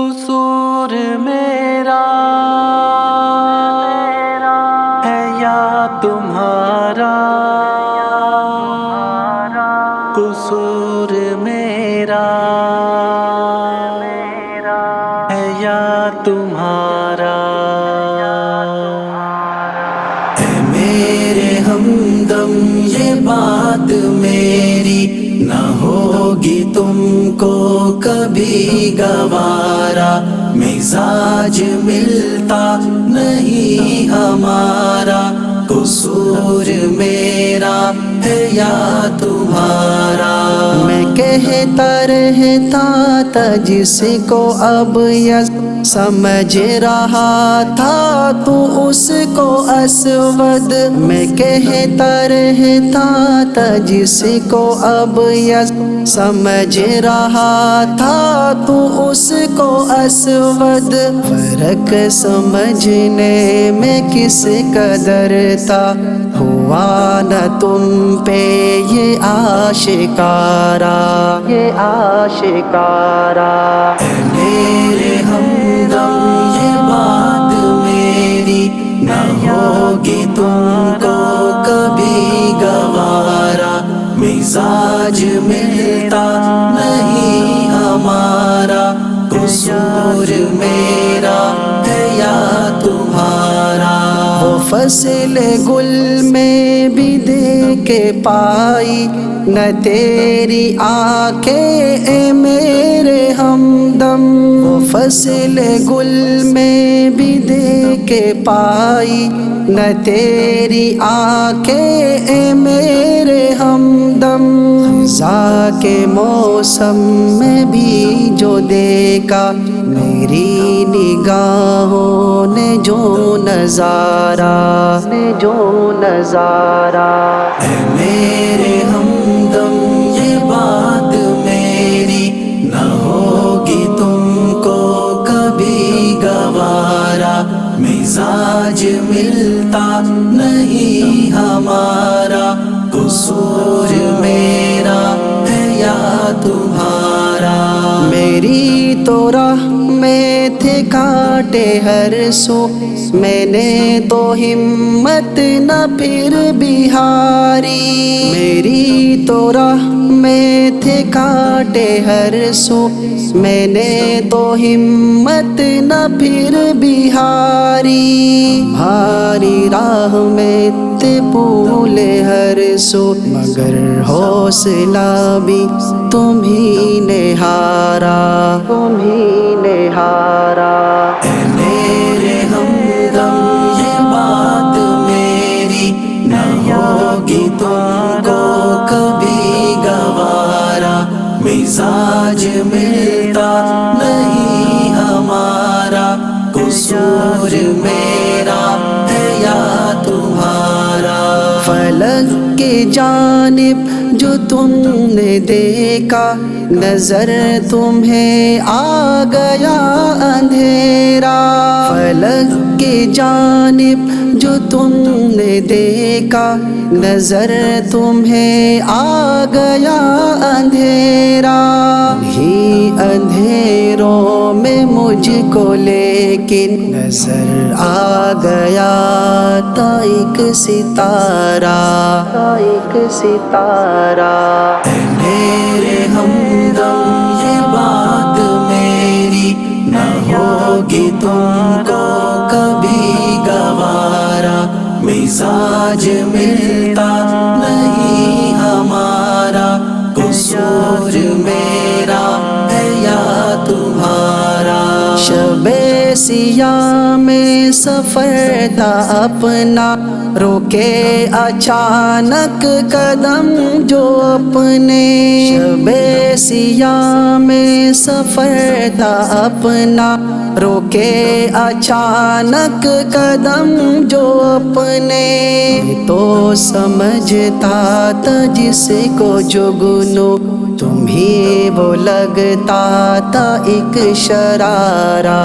قصور میرا۔ ہے یا تمہارا۔ قصور میرا۔ ہے یا تمہارا۔ اے میرے ہمدم یہ بات میری کبھی گوارا مزاج ملتا نہیں ہمارا قصور میرا ہے یا تمہارا؟ میں کہتا رہتا تھا جس کو اب یس سمجھ رہا تھا، تو اس کو اسود۔ میں کہتا رہتا تھا جس کو اب یس سمجھ رہا تھا، تو اس کو اسود۔ فرق سمجھنے میں کس قدر تھا ہوا نہ تم پہ یہ آشکارا یہ آشکارا اے میرے ہمدم، یہ بات میری نہ ہوگی تم کو کبھی گوارا۔ مزاج ملتا نہیں ہمارا، قصور میرا فصل گل میں بھی دے کے پائی۔ نہ تیری آنکھیں اے میرے ہمدم وہ فصل گل میں بھی دے کے پائی۔ نہ تیری آنکھیں اے میرے ہمدم خزاں کے موسم میں بھی جو دیکھا۔ میری نگاہوں نے جو نظارہ، نے جو نظارہ۔ اے میرے ہمدم، یہ بات میری نہ ہوگی تم کو کبھی گوارا۔ مزاج ملتا نہیں ہمارا۔ قصور میرا ہے یا تمہارا۔ میری تو میں کاٹے ہر سو۔ میں نے تو ہمت نہ پھر بہاری میری تو راہ میں تھے کاٹے ہر سو۔ میں نے تو ہمت نہ پھر بہاری ہماری راہ میں تے پھولے ہر سو۔ مگر حوصلہ بھی تم ہی نے ہارا۔ تم ہی نے ہارا۔ میرے ہمدم یہ بات میری نہ ہوگی تم کو کبھی گوارا۔ مزاج ملتا نہیں ہمارا۔ قصور میرا ہے یا تمہارا؟ فلک کے جانب جو تم نے دیکھا، نظر تمہیں آ گیا۔ فلک کے جانب جو تم نے دیکھا، نظر تمہیں آ گیا اندھیرا۔ ہی اندھیروں میں مجھ کو لیکن نظر آ گیا تا ایک ستارہ۔ تا ایک ستارہ۔ میرے ہمدم یہ نہ ہوگی تم کو کبھی گوارا مزاج ملتا نہیں ہمارا قصور میرا ہے یا تمہارا شب سیاہ میں سفر تھا اپنا، روکے اچانک قدم جو اپنے۔ شب سیاہ میں سفر تھا اپنا، روکے اچانک قدم جو اپنے۔ تو سمجھتا تھا جس کو جگنو تم ہی وہ لگتا تھا ایک شرارہ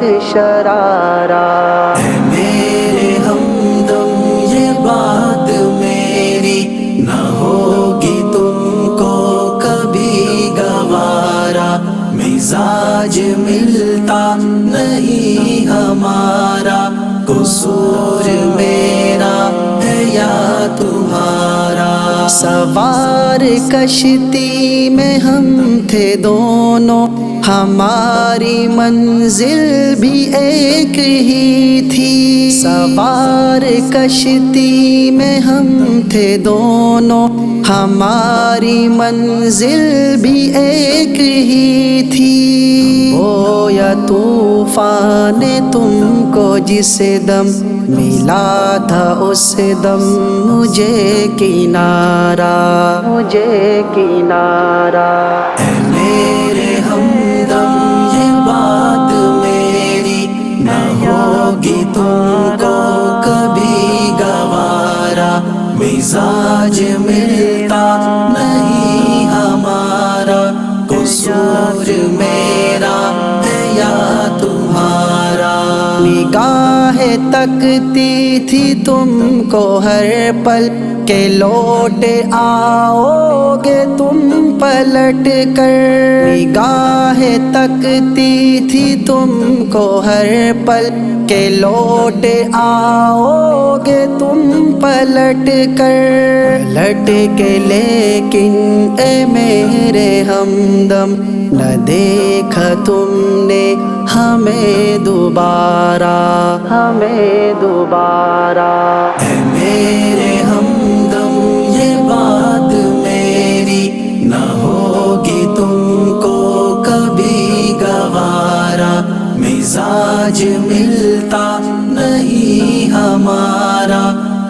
ایک شرارہ اے میرے ہمدم، یہ بات میری نہ ہوگی تم کو کبھی گوارا۔ مزاج مزاج ملتا نہیں ہمارا۔ قصور میرا ہے یا تمہارا؟ سوار کشتی میں ہم تھے دونوں۔ ہماری منزل بھی ایک ہی تھی۔ سوار کشتی میں ہم تھے دونوں۔ ہماری منزل بھی ایک ہی تھی۔ او یا طوفان تم کو جس دم ملا تھا، اس دم مجھے کنارا مجھے کنارا اے میرے مزاج ملتا نہیں ہمارا، قصور میرا ہے یا تمہارا؟ نگاہ تکتی تھی تم کو ہر پل کے لوٹ آؤ گے تم پلٹ کر۔ نگاہ تکتی تھی تم کو ہر پل۔ کے لوٹ آؤ گے تم پلٹ کر۔ لٹ کے لیکن اے میرے ہمدم، نہ دیکھا تم نے ہمیں دوبارہ۔ ہمیں دوبارہ۔ اے میرے ہمدم مزاج ملتا نہیں ہمارا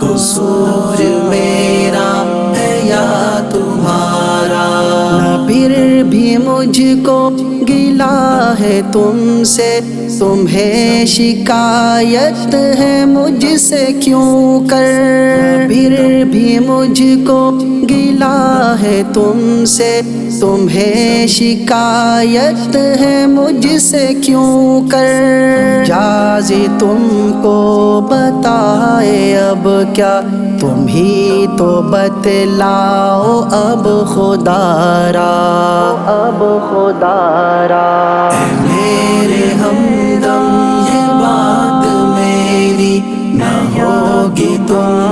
قصور میرا ہے یا تمہارا۔ نہ پھر بھی مجھ کو گلا ہے تم سے، تمہیں شکایت ہے مجھ سے کیوں کر؟ پھر بھی مجھ کو گلا ہے تم سے، تمہیں شکایت ہے مجھ سے کیوں کر؟ جازی تم کو بتائے اب کیا، تم ہی تو بتلاؤ اب خدا را۔ اب خدا را۔ میرے ہمدم یہ بات میری نہ ہوگی تم